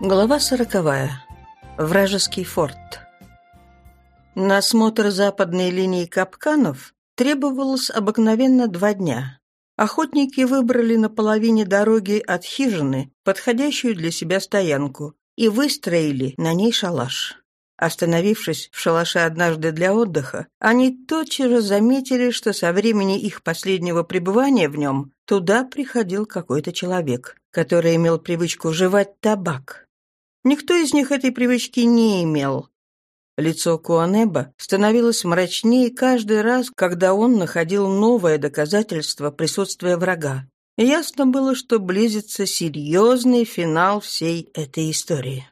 Глава сороковая. Вражеский форт. На осмотр западной линии капканов требовалось обыкновенно два дня. Охотники выбрали на половине дороги от хижины подходящую для себя стоянку и выстроили на ней шалаш. Остановившись в шалаше однажды для отдыха, они тотчас же заметили, что со времени их последнего пребывания в нем туда приходил какой-то человек, который имел привычку жевать табак. Никто из них этой привычки не имел. Лицо Куанеба становилось мрачнее каждый раз, когда он находил новое доказательство присутствия врага. Ясно было, что близится серьезный финал всей этой истории.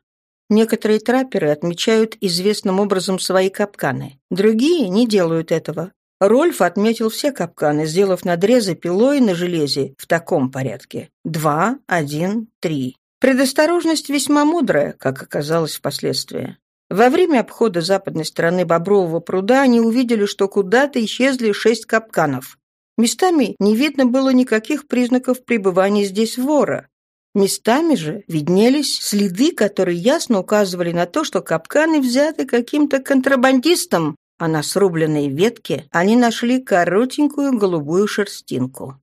Некоторые трапперы отмечают известным образом свои капканы, другие не делают этого. Рольф отметил все капканы, сделав надрезы пилой на железе в таком порядке. Два, один, три. Предосторожность весьма мудрая, как оказалось впоследствии. Во время обхода западной стороны Бобрового пруда они увидели, что куда-то исчезли шесть капканов. Местами не видно было никаких признаков пребывания здесь вора. Местами же виднелись следы, которые ясно указывали на то, что капканы взяты каким-то контрабандистом, а на срубленной ветке они нашли коротенькую голубую шерстинку.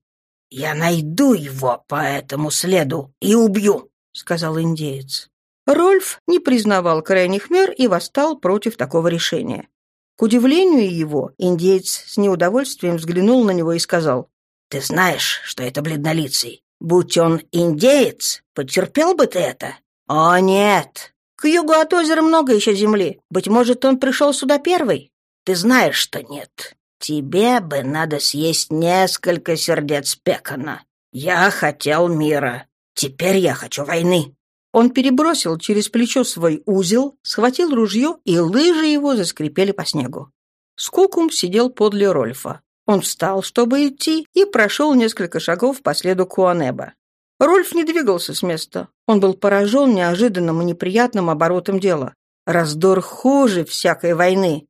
«Я найду его по этому следу и убью», — сказал индеец. Рольф не признавал крайних мер и восстал против такого решения. К удивлению его, индеец с неудовольствием взглянул на него и сказал, «Ты знаешь, что это бледнолицый. Будь он индеец, потерпел бы ты это?» «О, нет! К югу от озера много еще земли. Быть может, он пришел сюда первый? Ты знаешь, что нет. Тебе бы надо съесть несколько сердец пекана. Я хотел мира. Теперь я хочу войны». Он перебросил через плечо свой узел, схватил ружье, и лыжи его заскрипели по снегу. Скукум сидел подле Рольфа. Он встал, чтобы идти, и прошел несколько шагов по следу Куанеба. Рольф не двигался с места. Он был поражен неожиданным и неприятным оборотом дела. Раздор хуже всякой войны.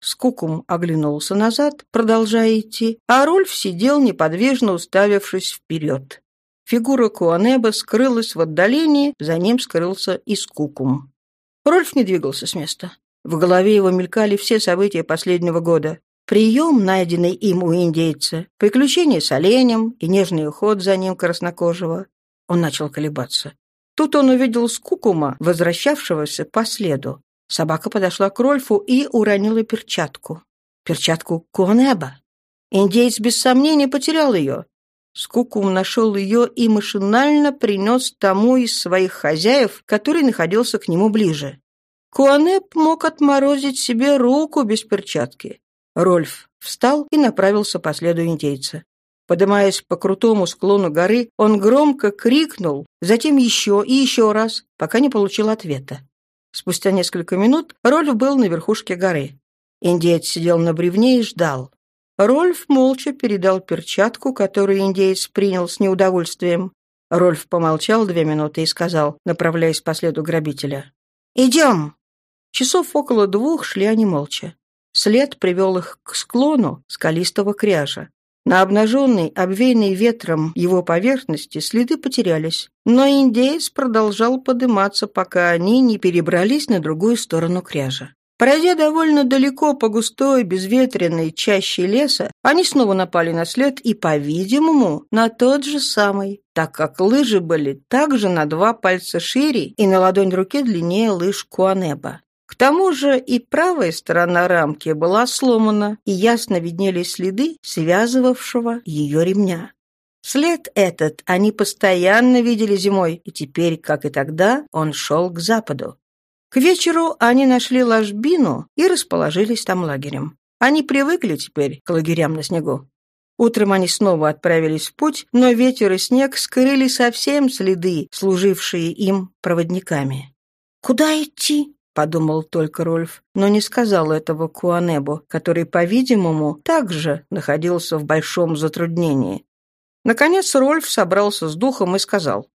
Скукум оглянулся назад, продолжая идти, а Рольф сидел неподвижно уставившись вперед. Фигура Куанеба скрылась в отдалении, за ним скрылся и Скукум. Рольф не двигался с места. В голове его мелькали все события последнего года. Прием, найденный им у индейца, приключения с оленем и нежный уход за ним краснокожего. Он начал колебаться. Тут он увидел Скукума, возвращавшегося по следу. Собака подошла к Рольфу и уронила перчатку. Перчатку Куанеба. Индеец без сомнения потерял ее. Скукум нашел ее и машинально принес тому из своих хозяев, который находился к нему ближе. Куанеп мог отморозить себе руку без перчатки. Рольф встал и направился по следу индейца. Поднимаясь по крутому склону горы, он громко крикнул, затем еще и еще раз, пока не получил ответа. Спустя несколько минут Рольф был на верхушке горы. Индеец сидел на бревне и ждал. Рольф молча передал перчатку, которую индеец принял с неудовольствием. Рольф помолчал две минуты и сказал, направляясь по следу грабителя. «Идем!» Часов около двух шли они молча. След привел их к склону скалистого кряжа. На обнаженной, обвеянной ветром его поверхности следы потерялись, но индеец продолжал подниматься, пока они не перебрались на другую сторону кряжа. Пройдя довольно далеко по густой, безветренной чаще леса, они снова напали на след и, по-видимому, на тот же самый, так как лыжи были также на два пальца шире и на ладонь руки длиннее лыж Куанеба. К тому же и правая сторона рамки была сломана, и ясно виднелись следы связывавшего ее ремня. След этот они постоянно видели зимой, и теперь, как и тогда, он шел к западу. К вечеру они нашли ложбину и расположились там лагерем. Они привыкли теперь к лагерям на снегу. Утром они снова отправились в путь, но ветер и снег скрыли совсем следы, служившие им проводниками. «Куда идти?» — подумал только Рольф, но не сказал этого Куанебу, который, по-видимому, также находился в большом затруднении. Наконец Рольф собрался с духом и сказал,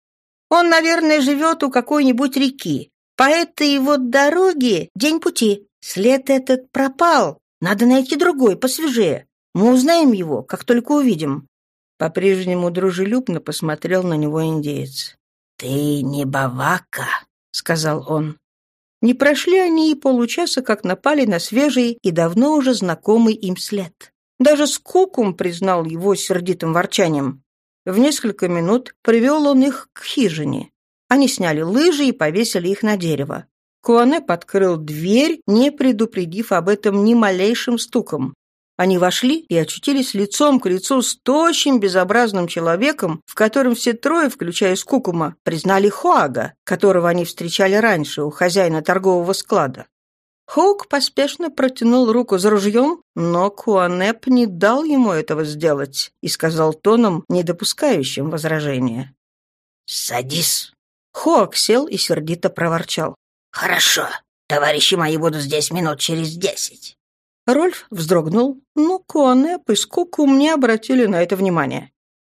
«Он, наверное, живет у какой-нибудь реки. По этой вот дороге день пути. След этот пропал. Надо найти другой, посвежее. Мы узнаем его, как только увидим». По-прежнему дружелюбно посмотрел на него индеец. «Ты не Бавака?» — сказал он. Не прошли они и получаса, как напали на свежий и давно уже знакомый им след. Даже Скукум признал его сердитым ворчанием. В несколько минут привел он их к хижине. Они сняли лыжи и повесили их на дерево. Куане подкрыл дверь, не предупредив об этом ни малейшим стуком. Они вошли и очутились лицом к лицу с тощим, безобразным человеком, в котором все трое, включая Скукума, признали Хуага, которого они встречали раньше у хозяина торгового склада. Хоук поспешно протянул руку за ружьем, но Куанеп не дал ему этого сделать и сказал тоном, не допускающим возражения. «Садись». Хоук сел и сердито проворчал. «Хорошо. Товарищи мои будут здесь минут через десять». Рольф вздрогнул, но Куанеп и Скукум не обратили на это внимания.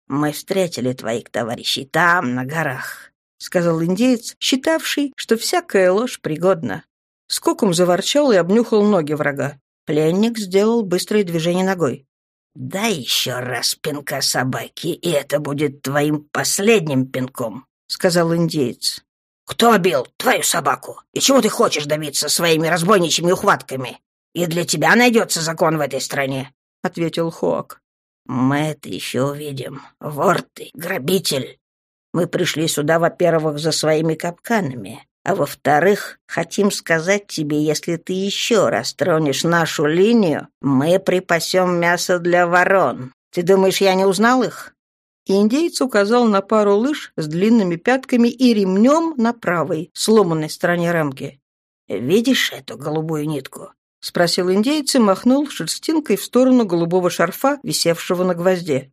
«Мы встретили твоих товарищей там, на горах», — сказал индеец, считавший, что всякая ложь пригодна. Скукум заворчал и обнюхал ноги врага. Пленник сделал быстрое движение ногой. «Дай еще раз пинка собаки, и это будет твоим последним пинком», — сказал индеец. «Кто бил твою собаку? И чего ты хочешь добиться своими разбойничьими ухватками? И для тебя найдется закон в этой стране», — ответил Хоак. «Мы это еще увидим. Вор ты, грабитель. Мы пришли сюда, во-первых, за своими капканами, а во-вторых, хотим сказать тебе, если ты еще раз тронешь нашу линию, мы припасем мясо для ворон. Ты думаешь, я не узнал их?» Индейец указал на пару лыж с длинными пятками и ремнем на правой, сломанной стороне рамки. «Видишь эту голубую нитку?» — спросил индейец и махнул шерстинкой в сторону голубого шарфа, висевшего на гвозде.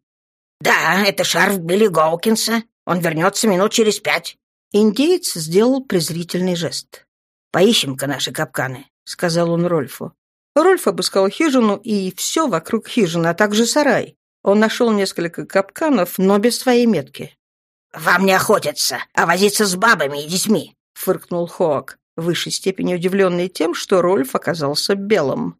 «Да, это шарф Билли Гоукинса. Он вернется минут через пять». Индеец сделал презрительный жест. «Поищем-ка наши капканы», — сказал он Рольфу. Рольф обыскал хижину и все вокруг хижины, а также сарай. Он нашел несколько капканов, но без своей метки. «Вам не охотятся, а возиться с бабами и детьми», — фыркнул Хоак, в высшей степени удивленный тем, что Рольф оказался белым.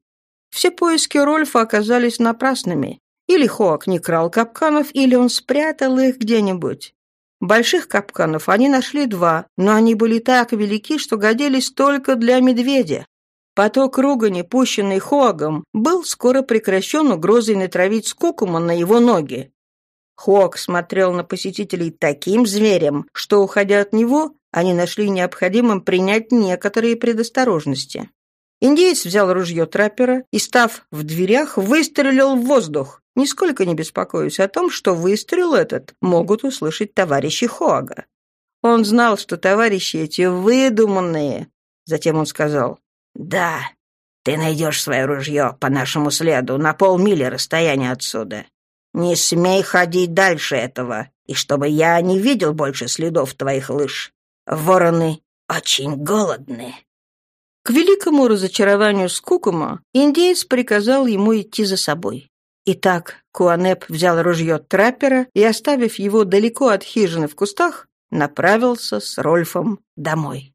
Все поиски Рольфа оказались напрасными. Или Хоак не крал капканов, или он спрятал их где-нибудь. Больших капканов они нашли два, но они были так велики, что годились только для медведя. Поток ругани, пущенный Хоагом, был скоро прекращен угрозой натравить скукума на его ноги. Хоак смотрел на посетителей таким зверем, что, уходя от него, они нашли необходимым принять некоторые предосторожности. Индеец взял ружье траппера и, став в дверях, выстрелил в воздух нисколько не беспокоюсь о том, что выстрел этот могут услышать товарищи Хоага. Он знал, что товарищи эти выдуманные. Затем он сказал, «Да, ты найдешь свое ружье по нашему следу на полмили расстояния отсюда. Не смей ходить дальше этого, и чтобы я не видел больше следов твоих лыж. Вороны очень голодны». К великому разочарованию Скукума индеец приказал ему идти за собой. Итак, Куанеп взял ружье траппера и, оставив его далеко от хижины в кустах, направился с Рольфом домой.